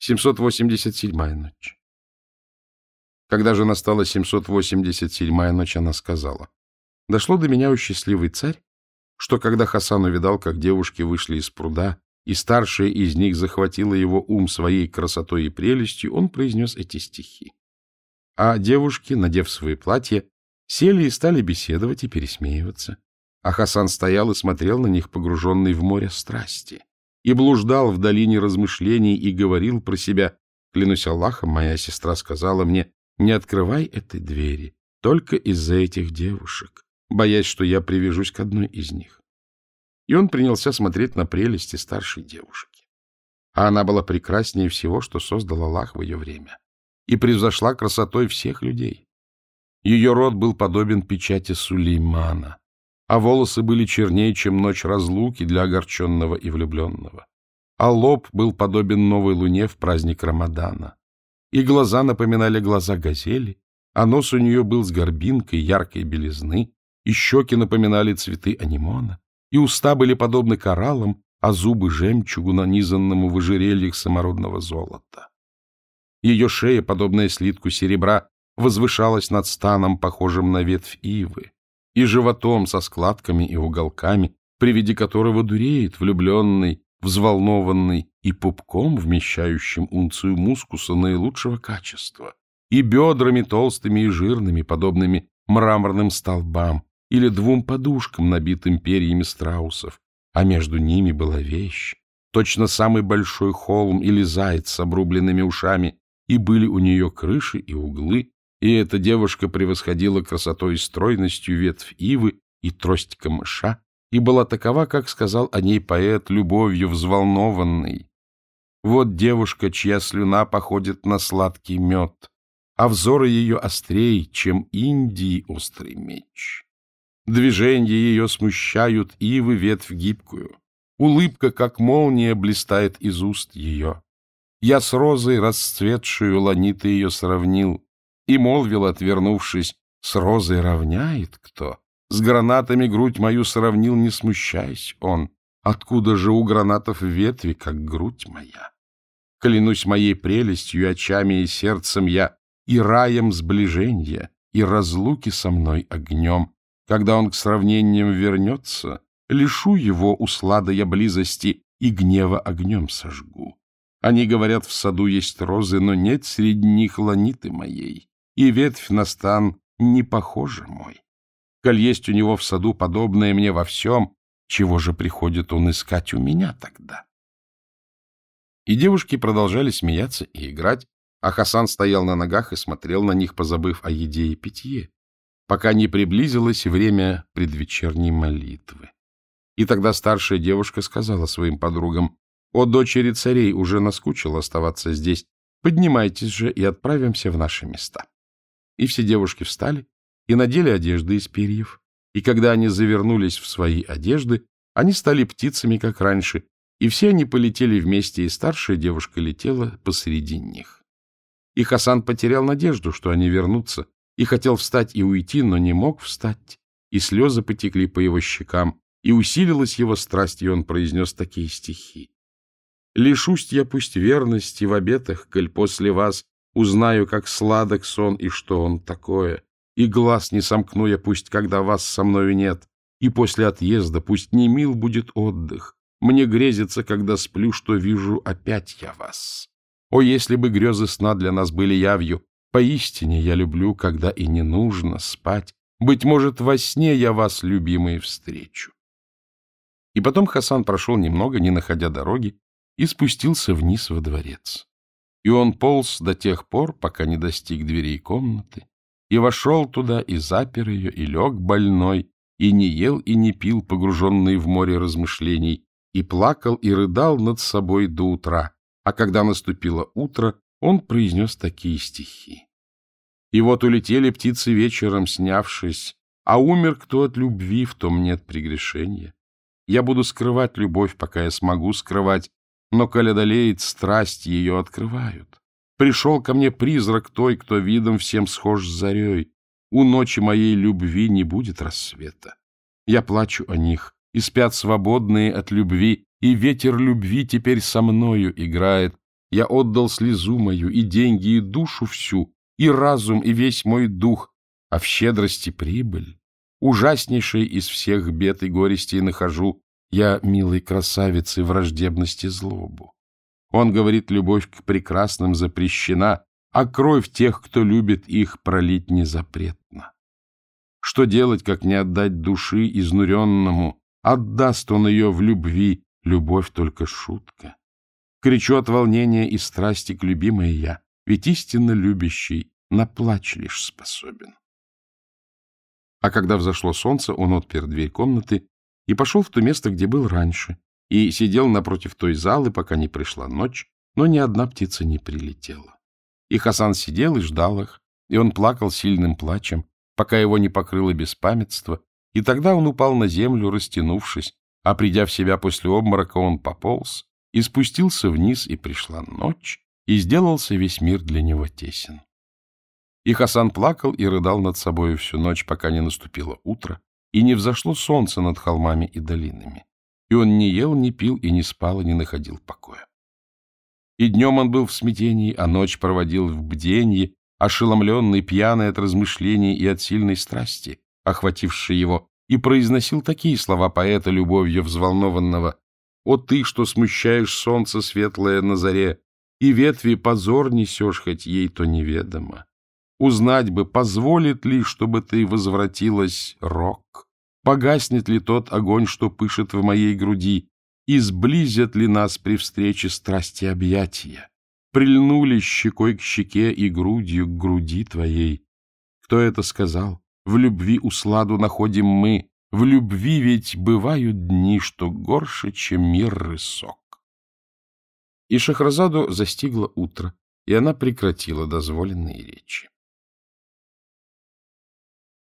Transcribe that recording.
787-я ночь. Когда же настала 787-я ночь, она сказала, «Дошло до меня, у счастливый царь, что когда Хасан увидал, как девушки вышли из пруда, и старшая из них захватила его ум своей красотой и прелестью, он произнес эти стихи. А девушки, надев свои платья, сели и стали беседовать и пересмеиваться. А Хасан стоял и смотрел на них, погруженный в море страсти и блуждал в долине размышлений и говорил про себя. Клянусь Аллахом, моя сестра сказала мне, не открывай этой двери, только из-за этих девушек, боясь, что я привяжусь к одной из них. И он принялся смотреть на прелести старшей девушки. А она была прекраснее всего, что создал Аллах в ее время, и превзошла красотой всех людей. Ее род был подобен печати Сулеймана, а волосы были чернее, чем ночь разлуки для огорченного и влюбленного. А лоб был подобен новой луне в праздник Рамадана. И глаза напоминали глаза газели, а нос у нее был с горбинкой яркой белизны, и щеки напоминали цветы анимона, и уста были подобны кораллам, а зубы жемчугу, нанизанному в ожерельях самородного золота. Ее шея, подобная слитку серебра, возвышалась над станом, похожим на ветвь ивы и животом со складками и уголками, при виде которого дуреет влюбленный, взволнованный, и пупком, вмещающим унцию мускуса наилучшего качества, и бедрами толстыми и жирными, подобными мраморным столбам, или двум подушкам, набитым перьями страусов, а между ними была вещь, точно самый большой холм или заяц с обрубленными ушами, и были у нее крыши и углы, и эта девушка превосходила красотой и стройностью ветвь ивы и трость камыша, и была такова, как сказал о ней поэт, любовью взволнованный. Вот девушка, чья слюна походит на сладкий мед, а взоры ее острей, чем Индии острый меч. Движения ее смущают ивы ветвь гибкую, улыбка, как молния, блистает из уст ее. Я с розой расцветшую ланиты ее сравнил, и молвил, отвернувшись, с розой равняет кто? С гранатами грудь мою сравнил, не смущаясь он. Откуда же у гранатов ветви, как грудь моя? Клянусь моей прелестью, очами и сердцем я, и раем сближения, и разлуки со мной огнем. Когда он к сравнениям вернется, лишу его услада я близости и гнева огнем сожгу. Они говорят, в саду есть розы, но нет среди них ланиты моей и ветвь на стан не похожа мой. Коль есть у него в саду подобное мне во всем, чего же приходит он искать у меня тогда? И девушки продолжали смеяться и играть, а Хасан стоял на ногах и смотрел на них, позабыв о еде и питье, пока не приблизилось время предвечерней молитвы. И тогда старшая девушка сказала своим подругам, «О, дочери царей, уже наскучило оставаться здесь, поднимайтесь же и отправимся в наши места». И все девушки встали и надели одежды из перьев. И когда они завернулись в свои одежды, они стали птицами, как раньше, и все они полетели вместе, и старшая девушка летела посреди них. И Хасан потерял надежду, что они вернутся, и хотел встать и уйти, но не мог встать, и слезы потекли по его щекам, и усилилась его страсть, и он произнес такие стихи. «Лишусь я пусть верности в обетах, коль после вас Узнаю, как сладок сон и что он такое. И глаз не сомкну я, пусть когда вас со мною нет. И после отъезда пусть не мил будет отдых. Мне грезится, когда сплю, что вижу опять я вас. О, если бы грезы сна для нас были явью, поистине я люблю, когда и не нужно спать. Быть может, во сне я вас, любимые, встречу. И потом Хасан прошел немного, не находя дороги, и спустился вниз во дворец. И он полз до тех пор, пока не достиг дверей комнаты, и вошел туда, и запер ее, и лег больной, и не ел и не пил, погруженный в море размышлений, и плакал и рыдал над собой до утра, а когда наступило утро, он произнес такие стихи. И вот улетели птицы вечером, снявшись, а умер кто от любви, в том нет прегрешения. Я буду скрывать любовь, пока я смогу скрывать, но, коли одолеет страсть, ее открывают. Пришел ко мне призрак той, кто видом всем схож с зарей. У ночи моей любви не будет рассвета. Я плачу о них, и спят свободные от любви, и ветер любви теперь со мною играет. Я отдал слезу мою, и деньги, и душу всю, и разум, и весь мой дух, а в щедрости прибыль. Ужаснейшей из всех бед и горестей нахожу я, милой красавицы, враждебности злобу. Он говорит, любовь к прекрасным запрещена, а кровь тех, кто любит их, пролить не запретно. Что делать, как не отдать души изнуренному? Отдаст он ее в любви, любовь только шутка. Кричу от волнения и страсти к любимой я, ведь истинно любящий на плач лишь способен. А когда взошло солнце, он отпер дверь комнаты и пошел в то место, где был раньше, и сидел напротив той залы, пока не пришла ночь, но ни одна птица не прилетела. И Хасан сидел и ждал их, и он плакал сильным плачем, пока его не покрыло беспамятство, и тогда он упал на землю, растянувшись, а придя в себя после обморока, он пополз и спустился вниз, и пришла ночь, и сделался весь мир для него тесен. И Хасан плакал и рыдал над собою всю ночь, пока не наступило утро, и не взошло солнце над холмами и долинами. И он не ел, не пил, и не спал, и не находил покоя. И днем он был в смятении, а ночь проводил в бденье, ошеломленный, пьяный от размышлений и от сильной страсти, охватившей его, и произносил такие слова поэта любовью взволнованного «О ты, что смущаешь солнце светлое на заре, и ветви позор несешь, хоть ей то неведомо. Узнать бы, позволит ли, чтобы ты возвратилась, рок? Погаснет ли тот огонь, что пышет в моей груди? И сблизят ли нас при встрече страсти объятия? Прильнули щекой к щеке и грудью к груди твоей? Кто это сказал? В любви усладу находим мы. В любви ведь бывают дни, что горше, чем мир рысок. И Шахразаду застигло утро, и она прекратила дозволенные речи.